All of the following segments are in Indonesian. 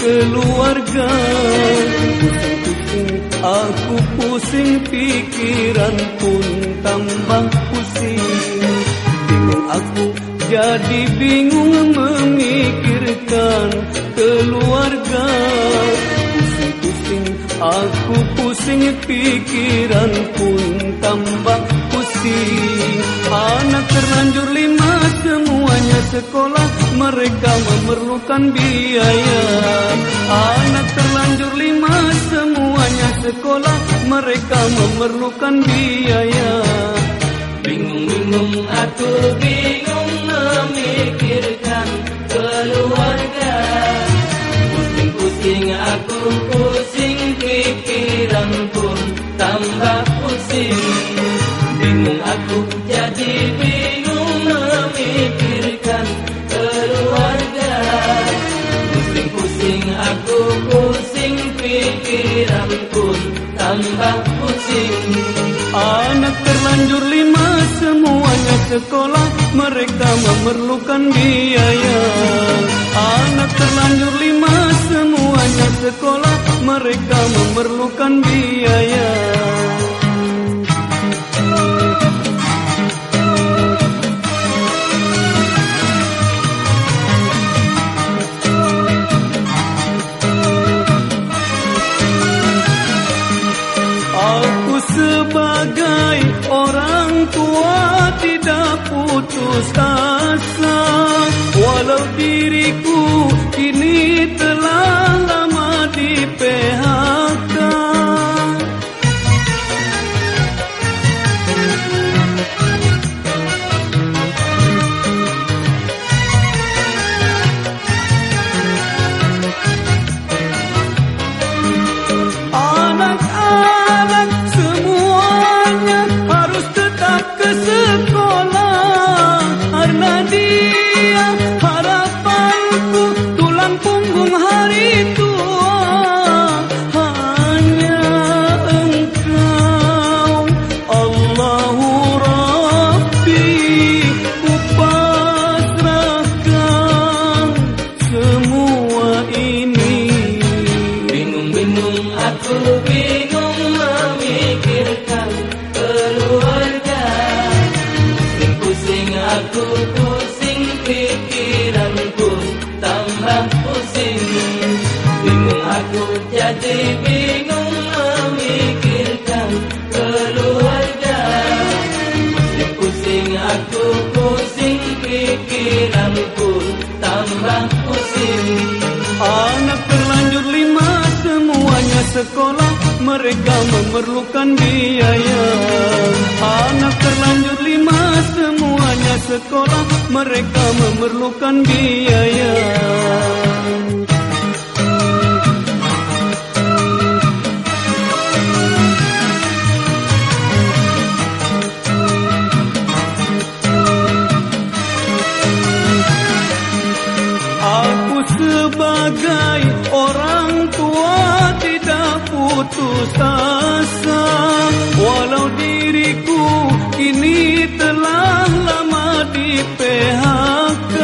keluarga. Aku pusing pikiran pun tambah pusing. Bingung aku jadi bingung memikirkan keluarga. Pusing-pusing aku pusing pikiran pun tambah pusing. Anak terlanjur lima semuanya sekolah mereka memerlukan biaya. Anak terlanjur lima semuanya sekolah mereka memerlukan biaya. Bingung-bingung aku bingung memikirkan keluarga. Pusing-pusing aku pusing pikiran pun tambah pusing. Bingung aku terlanjur lima semuanya sekolah. Mereka memerlukan biaya. Anak terlanjur lima semuanya sekolah. Mereka memerlukan biaya tidak putus asa. Walau diriku aku bingung memikirkan keluarga Pusing-pusing aku pusing pikiran pun tambah pusing Bingung aku jadi bingung memikirkan keluarga Pusing-pusing aku pusing pikiran pun tambah pusing Anak terlanjur lima semuanya sekolah mereka memerlukan biaya. Anak terlanjur lima semuanya sekolah mereka memerlukan biaya putus asa Walau diriku kini telah lama di PHK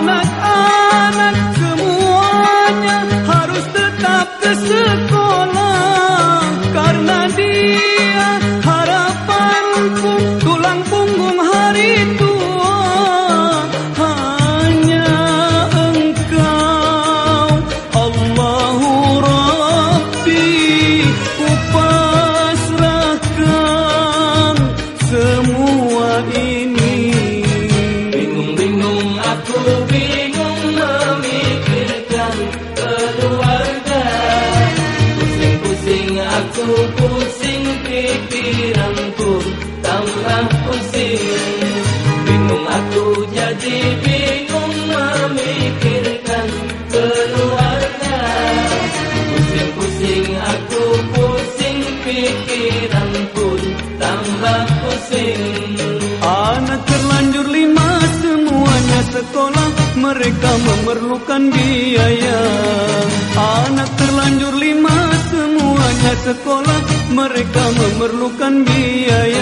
Anak-anak semuanya harus tetap ke aku pusing pikiranku tambah pusing. Bingung aku jadi bingung memikirkan keluarga. Pusing-pusing aku pusing pikiran pun tambah pusing. Anak terlanjur lima semuanya sekolah. Mereka memerlukan biaya. Anak terlanjur sekolah Mereka memerlukan biaya